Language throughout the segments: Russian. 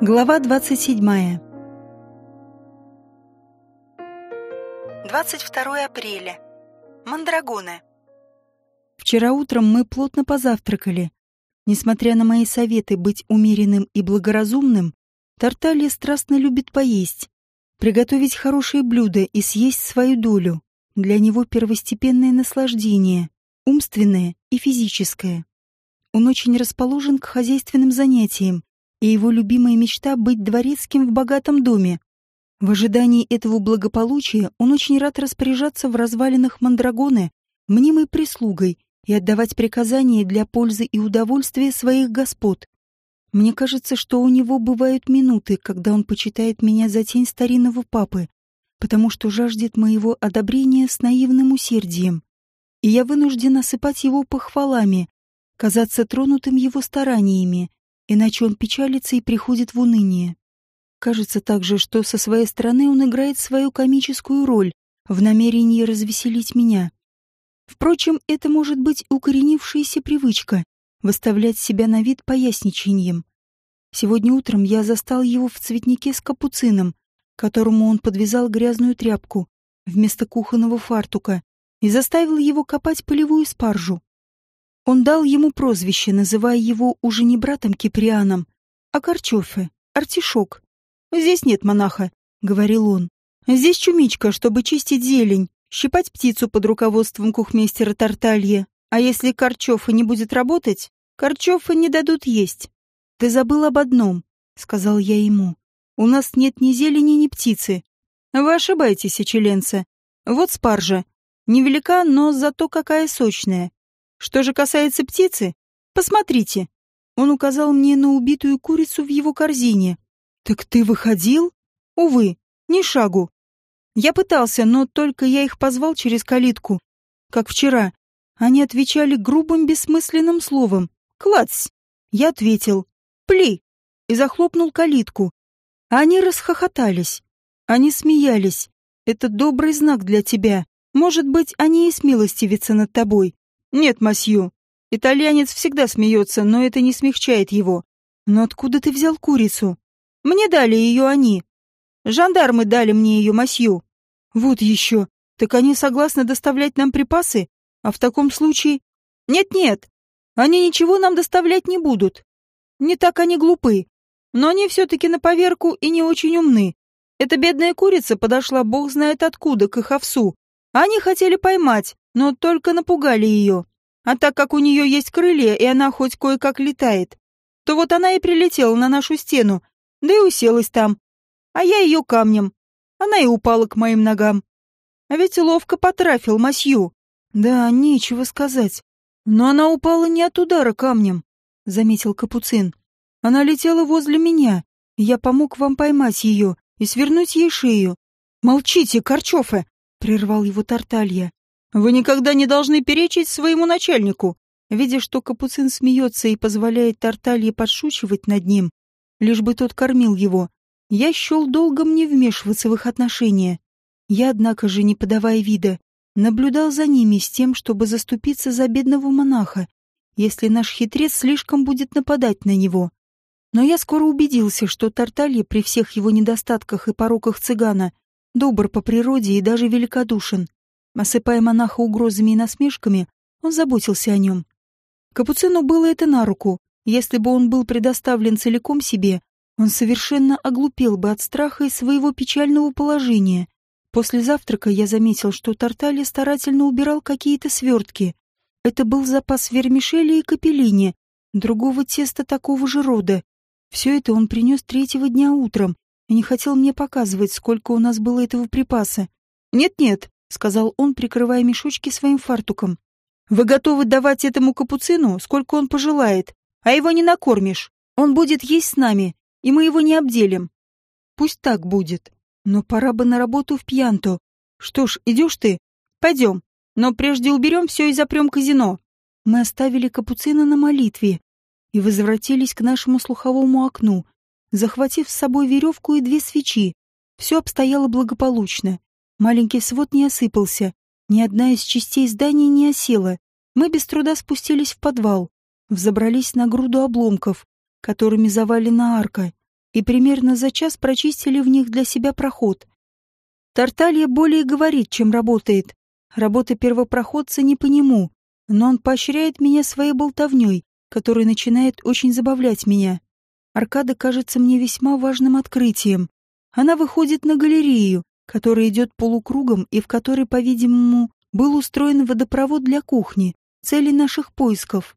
Глава 27. 22 апреля. Мандрагоны. Вчера утром мы плотно позавтракали. Несмотря на мои советы быть умеренным и благоразумным, Тарталья страстно любит поесть, приготовить хорошие блюда и съесть свою долю. Для него первостепенное наслаждение, умственное и физическое. Он очень расположен к хозяйственным занятиям, и его любимая мечта — быть дворецким в богатом доме. В ожидании этого благополучия он очень рад распоряжаться в развалинах Мандрагоны мнимой прислугой и отдавать приказания для пользы и удовольствия своих господ. Мне кажется, что у него бывают минуты, когда он почитает меня за тень старинного папы, потому что жаждет моего одобрения с наивным усердием. И я вынужден осыпать его похвалами, казаться тронутым его стараниями, иначе он печалится и приходит в уныние. Кажется также, что со своей стороны он играет свою комическую роль в намерении развеселить меня. Впрочем, это может быть укоренившаяся привычка выставлять себя на вид поясничанием. Сегодня утром я застал его в цветнике с капуцином, которому он подвязал грязную тряпку вместо кухонного фартука и заставил его копать полевую спаржу. Он дал ему прозвище, называя его уже не братом Киприаном, а Корчофе, артишок. «Здесь нет монаха», — говорил он. «Здесь чумичка, чтобы чистить зелень, щипать птицу под руководством кухмейстера Тарталье. А если Корчофа не будет работать, Корчофа не дадут есть». «Ты забыл об одном», — сказал я ему. «У нас нет ни зелени, ни птицы». «Вы ошибаетесь, очеленца. Вот спаржа. Невелика, но зато какая сочная. Что же касается птицы, посмотрите. Он указал мне на убитую курицу в его корзине. Так ты выходил? Увы, ни шагу. Я пытался, но только я их позвал через калитку. Как вчера. Они отвечали грубым бессмысленным словом. «Клац!» Я ответил. «Пли!» и захлопнул калитку. Они расхохотались. Они смеялись. Это добрый знак для тебя. Может быть, они и смилостивятся над тобой. «Нет, масью. Итальянец всегда смеется, но это не смягчает его. Но откуда ты взял курицу? Мне дали ее они. Жандармы дали мне ее, масью. Вот еще. Так они согласны доставлять нам припасы? А в таком случае... Нет-нет, они ничего нам доставлять не будут. Не так они глупы. Но они все-таки на поверку и не очень умны. Эта бедная курица подошла бог знает откуда к их овсу. Они хотели поймать, но только напугали ее. А так как у нее есть крылья, и она хоть кое-как летает, то вот она и прилетела на нашу стену, да и уселась там. А я ее камнем. Она и упала к моим ногам. А ведь ловко потрафил масью. Да, нечего сказать. Но она упала не от удара камнем, заметил Капуцин. Она летела возле меня. Я помог вам поймать ее и свернуть ей шею. Молчите, Корчофе, прервал его Тарталья. Вы никогда не должны перечить своему начальнику. Видя, что Капуцин смеется и позволяет Тарталье подшучивать над ним, лишь бы тот кормил его, я счел долгом не вмешиваться в их отношения. Я, однако же, не подавая вида, наблюдал за ними с тем, чтобы заступиться за бедного монаха, если наш хитрец слишком будет нападать на него. Но я скоро убедился, что Тарталья при всех его недостатках и пороках цыгана добр по природе и даже великодушен. Осыпая монаха угрозами и насмешками, он заботился о нем. Капуцину было это на руку. Если бы он был предоставлен целиком себе, он совершенно оглупел бы от страха и своего печального положения. После завтрака я заметил, что Тарталья старательно убирал какие-то свертки. Это был запас вермишели и капеллини, другого теста такого же рода. Все это он принес третьего дня утром и не хотел мне показывать, сколько у нас было этого припаса. «Нет-нет», — сказал он, прикрывая мешочки своим фартуком. «Вы готовы давать этому капуцину, сколько он пожелает, а его не накормишь. Он будет есть с нами, и мы его не обделим». «Пусть так будет. Но пора бы на работу в Пьянто. Что ж, идешь ты? Пойдем. Но прежде уберем все и запрем казино». Мы оставили капуцина на молитве и возвратились к нашему слуховому окну, захватив с собой веревку и две свечи. Все обстояло благополучно. Маленький свод не осыпался, ни одна из частей здания не осела. Мы без труда спустились в подвал, взобрались на груду обломков, которыми завалена арка, и примерно за час прочистили в них для себя проход. Тарталья более говорит, чем работает. Работа первопроходца не по нему, но он поощряет меня своей болтовней, которая начинает очень забавлять меня. Аркада кажется мне весьма важным открытием. Она выходит на галерею, которая идет полукругом и в которой, по-видимому, был устроен водопровод для кухни, цели наших поисков.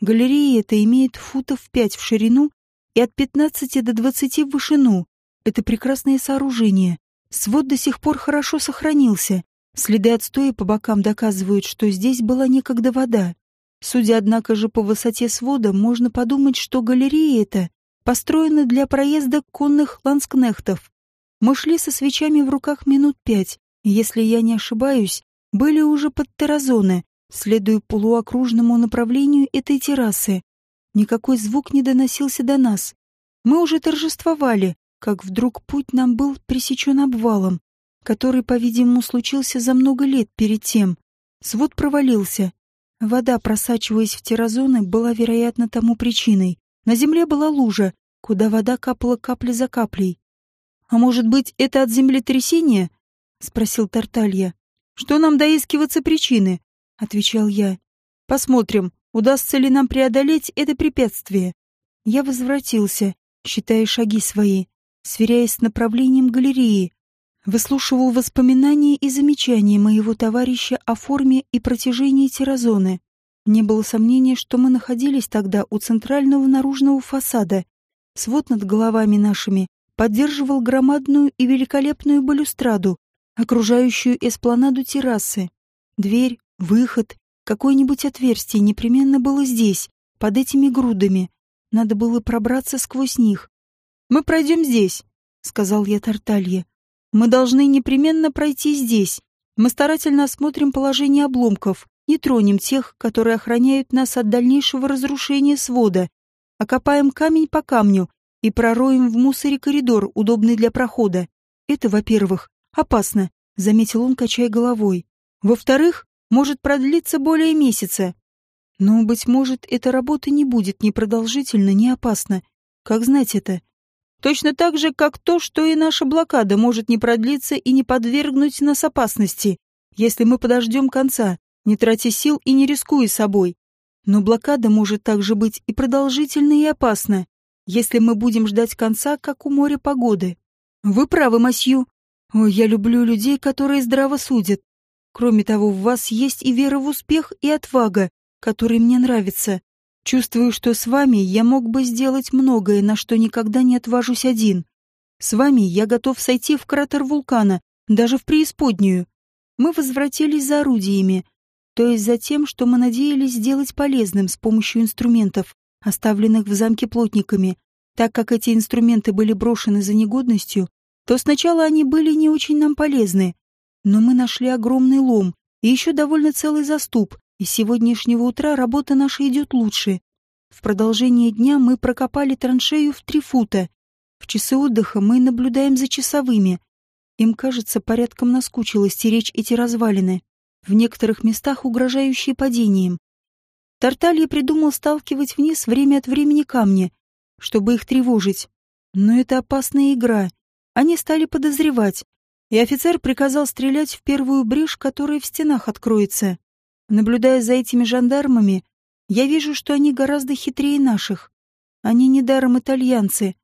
Галерея эта имеет футов пять в ширину и от 15 до 20 в вышину. Это прекрасное сооружение. Свод до сих пор хорошо сохранился. Следы отстоя по бокам доказывают, что здесь была некогда вода. Судя, однако же, по высоте свода, можно подумать, что галерея эта построена для проезда конных ланскнехтов. Мы шли со свечами в руках минут пять, если я не ошибаюсь, были уже под Таразоне, следуя полуокружному направлению этой террасы. Никакой звук не доносился до нас. Мы уже торжествовали, как вдруг путь нам был пресечен обвалом, который, по-видимому, случился за много лет перед тем. Свод провалился. Вода, просачиваясь в террозоны, была, вероятно, тому причиной. На земле была лужа, куда вода капала капля за каплей. «А может быть, это от землетрясения?» — спросил Тарталья. «Что нам доискиваться причины?» — отвечал я. «Посмотрим, удастся ли нам преодолеть это препятствие». Я возвратился, считая шаги свои, сверяясь с направлением галереи, выслушивал воспоминания и замечания моего товарища о форме и протяжении террозоны. Не было сомнения, что мы находились тогда у центрального наружного фасада. Свод над головами нашими поддерживал громадную и великолепную балюстраду, окружающую эспланаду террасы. Дверь, выход, какое-нибудь отверстие непременно было здесь, под этими грудами. Надо было пробраться сквозь них. «Мы пройдем здесь», — сказал я Тарталье. Мы должны непременно пройти здесь. Мы старательно осмотрим положение обломков, не тронем тех, которые охраняют нас от дальнейшего разрушения свода. Окопаем камень по камню и пророем в мусоре коридор, удобный для прохода. Это, во-первых, опасно, заметил он, качая головой. Во-вторых, может продлиться более месяца. Но, быть может, эта работа не будет ни продолжительна, ни опасна. Как знать это? Точно так же, как то, что и наша блокада может не продлиться и не подвергнуть нас опасности, если мы подождем конца, не тратя сил и не рискуя собой. Но блокада может также быть и продолжительна, и опасна, если мы будем ждать конца, как у моря погоды. Вы правы, Масью. Ой, я люблю людей, которые здраво судят. Кроме того, в вас есть и вера в успех, и отвага, которые мне нравятся. Чувствую, что с вами я мог бы сделать многое, на что никогда не отважусь один. С вами я готов сойти в кратер вулкана, даже в преисподнюю. Мы возвратились за орудиями, то есть за тем, что мы надеялись сделать полезным с помощью инструментов, оставленных в замке плотниками. Так как эти инструменты были брошены за негодностью, то сначала они были не очень нам полезны. Но мы нашли огромный лом и еще довольно целый заступ, и с сегодняшнего утра работа наша идет лучше. В продолжение дня мы прокопали траншею в три фута. В часы отдыха мы наблюдаем за часовыми. Им, кажется, порядком наскучило стеречь эти развалины, в некоторых местах угрожающие падением. Тарталья придумал сталкивать вниз время от времени камни, чтобы их тревожить. Но это опасная игра. Они стали подозревать, и офицер приказал стрелять в первую брешь, которая в стенах откроется. Наблюдая за этими жандармами, я вижу, что они гораздо хитрее наших. Они недаром итальянцы.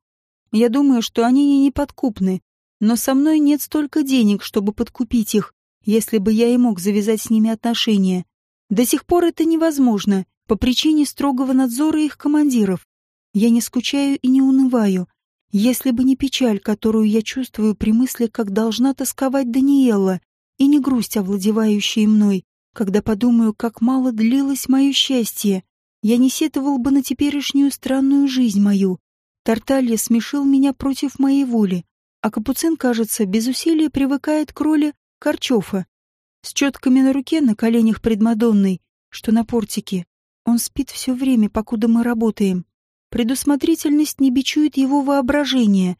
Я думаю, что они не неподкупны, но со мной нет столько денег, чтобы подкупить их, если бы я и мог завязать с ними отношения. До сих пор это невозможно, по причине строгого надзора их командиров. Я не скучаю и не унываю. Если бы не печаль, которую я чувствую при мысли, как должна тосковать Даниэла, и не грусть, овладевающая мной, когда подумаю, как мало длилось мое счастье, я не сетовал бы на теперешнюю странную жизнь мою. Тарталья смешил меня против моей воли, а Капуцин, кажется, без усилия привыкает к роли Корчофа. С четками на руке, на коленях предмадонной, что на портике. Он спит все время, покуда мы работаем. Предусмотрительность не бичует его воображение,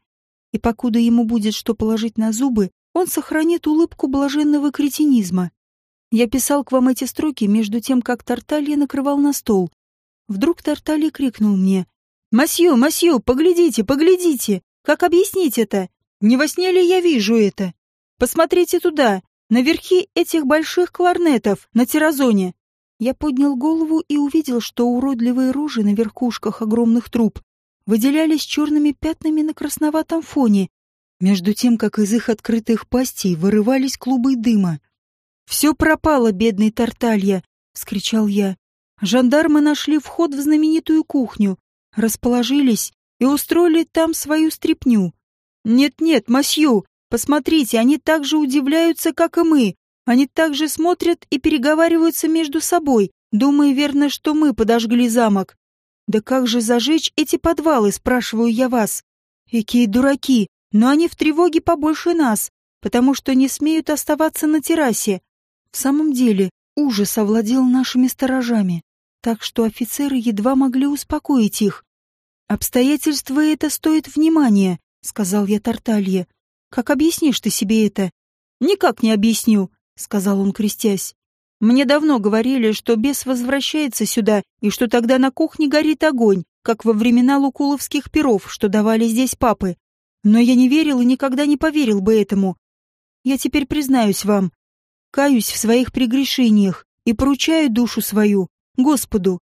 и покуда ему будет что положить на зубы, он сохранит улыбку блаженного кретинизма. Я писал к вам эти строки между тем, как Тарталья накрывал на стол. Вдруг Тарталья крикнул мне. «Масью, масью, поглядите, поглядите! Как объяснить это? Не во сне ли я вижу это? Посмотрите туда, на верхи этих больших кларнетов, на терразоне!» Я поднял голову и увидел, что уродливые рожи на верхушках огромных труб выделялись черными пятнами на красноватом фоне, между тем, как из их открытых пастей вырывались клубы дыма. «Все пропало, бедный Тарталья!» — скричал я. Жандармы нашли вход в знаменитую кухню, расположились и устроили там свою стряпню. «Нет-нет, масью, посмотрите, они так же удивляются, как и мы. Они также смотрят и переговариваются между собой, думая верно, что мы подожгли замок. Да как же зажечь эти подвалы, спрашиваю я вас? Какие дураки, но они в тревоге побольше нас, потому что не смеют оставаться на террасе. В самом деле, ужас овладел нашими сторожами, так что офицеры едва могли успокоить их. «Обстоятельства это стоит внимания», — сказал я Тарталье. «Как объяснишь ты себе это?» «Никак не объясню», — сказал он, крестясь. «Мне давно говорили, что бес возвращается сюда, и что тогда на кухне горит огонь, как во времена лукуловских перов, что давали здесь папы. Но я не верил и никогда не поверил бы этому. Я теперь признаюсь вам, Каюсь в своих прегрешениях и поручаю душу свою Господу.